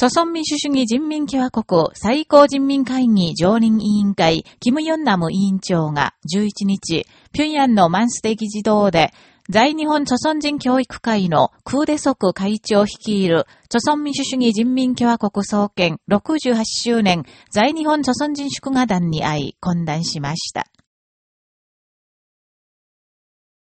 朝鮮民主主義人民共和国最高人民会議常任委員会、キム・ヨンナム委員長が11日、平壌のマンステ議事堂で、在日本朝鮮人教育会のクーデソク会長率いる、朝鮮民主主義人民共和国創建68周年在日本朝鮮人祝賀団に会い、懇談しました。